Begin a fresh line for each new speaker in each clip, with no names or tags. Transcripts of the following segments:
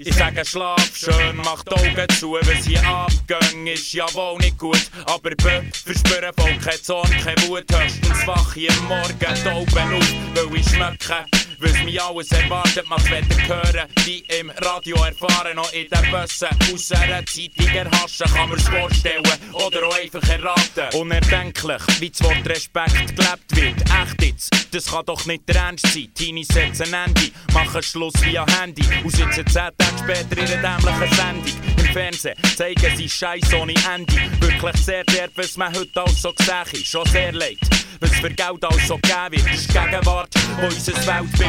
Ich sage Schlaf schön, mach die Augen zu, was hier abgegangen ist ja wohl nicht gut. Aber bö, verspüren voll kein Zorn, kein Wut, höchstens wach am Morgen die Augen auf, weil ich schmecke was mich alles erwartet, macht weder hören, wie im Radio erfahren, noch in den Bussen. Aus einer Zeitung erhaschen, kann man's vorstellen oder auch einfach erraten. Unerdenklich, wie das Wort Respekt gelebt wird. Echt jetzt, das kann doch nicht der Ernst sein. Teenie setzen Ende, machen Schluss via Handy und sitzen 10 Tage später in einer dämlichen Sendung. Im Fernsehen zeigen sie Scheiß ohne Ende. Wirklich sehr derb, was man heute alles so sieht. Schon sehr leid, was für Geld alles so gegeben wird. Das ist die Gegenwart, wo unser Weltbild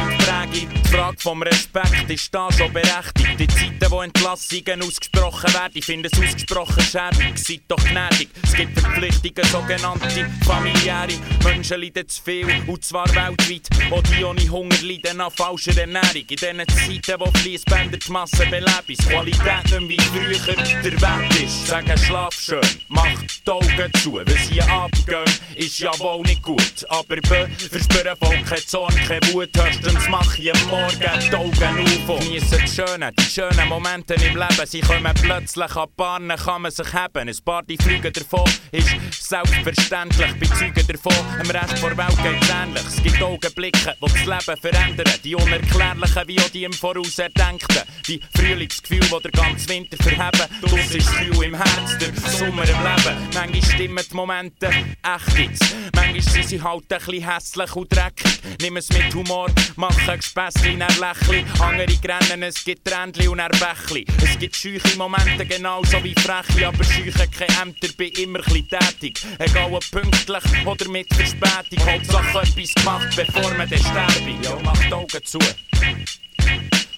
Die Frage vom Respekt ist da schon berechtigt. Die Entlassungen ausgesprochen werden, ich finde es ausgesprochen schäbig. Seid doch gnädig, es gibt Verpflichtungen, sogenannte familiäre. Menschen leiden zu viel, und zwar weltweit. Auch die ohne Hunger leiden an falscher Ernährung. In diesen Zeiten, wo Fließbänder die Masse beleben, ist Qualität nicht mehr wie früher der Wert ist. Sagen Schlaf schön, mach die Augen zu. Was hier abgeht, ist ja wohl nicht gut. Aber bö, verspüren voll kein Zorn, kein Wut, höchstens mach ich Morgen die Augen auf und geniessen die schönen, die schönen Momente im Leben. Sie kommen plötzlich an Bahnen, kann man sich haben. Ein paar die fliegen davon, ist selbstverständlich. Bei Zeugen davon, im Rest der Welt geht's ähnlich. Es gibt Augenblicke, die das Leben verändern. Die unerklärlichen wie auch die im Voraus erdenkten. Die Frühlingsgefühl, die der ganze Winter verheben. Das ist Gefühl im Herz, der Sommer im Leben. Manchmal stimmen die Momente echt jetzt. Manchmal sind sie halt ein bisschen hässlich und dreckig. Nimm es mit Humor, machen Gespässchen, dann Lächli. Andere grennen, es gibt Trändli und dann Bächli. Es gibt scheuche Momente, genauso wie freche, aber scheuche keine Ämter, bin immer ein tätig. Egal ob pünktlich oder mit Verspätung. Hauptsache etwas gemacht, bevor man dann sterbe. Ja, mach die Augen zu.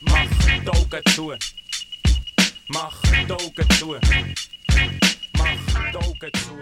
Mach die Augen zu. Mach die Augen zu. Augen zu.